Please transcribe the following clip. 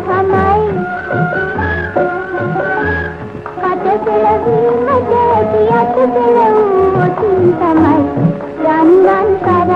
තමයි කට පෙළවීමට ඇති අත පෙළවූ ඔතින් තමයි යන්නන් කර